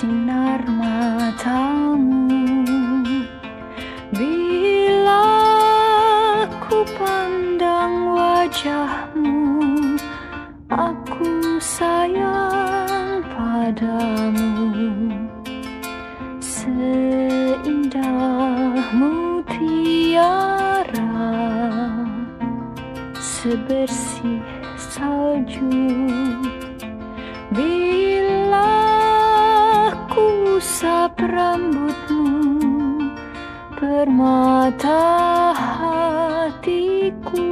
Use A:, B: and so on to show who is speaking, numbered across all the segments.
A: Sinar matamu. Bila ku pandang wajahmu Aku sayang padamu. Seindah mutiara sebersih salju usap rambutmu Permata hatiku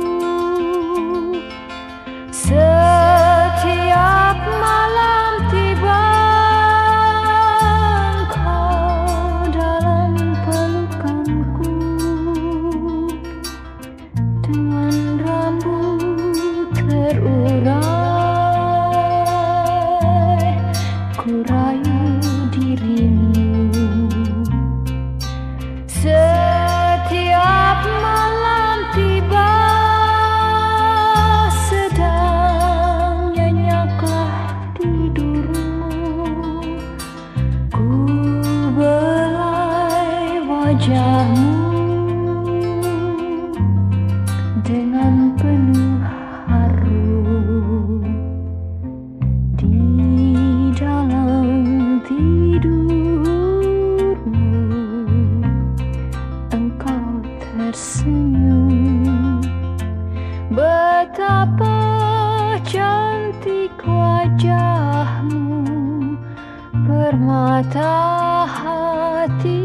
A: wajahmu dengan penuh haru di dalam tidurmu engkau tersenyum. Betapa cantik wajahmu permata hati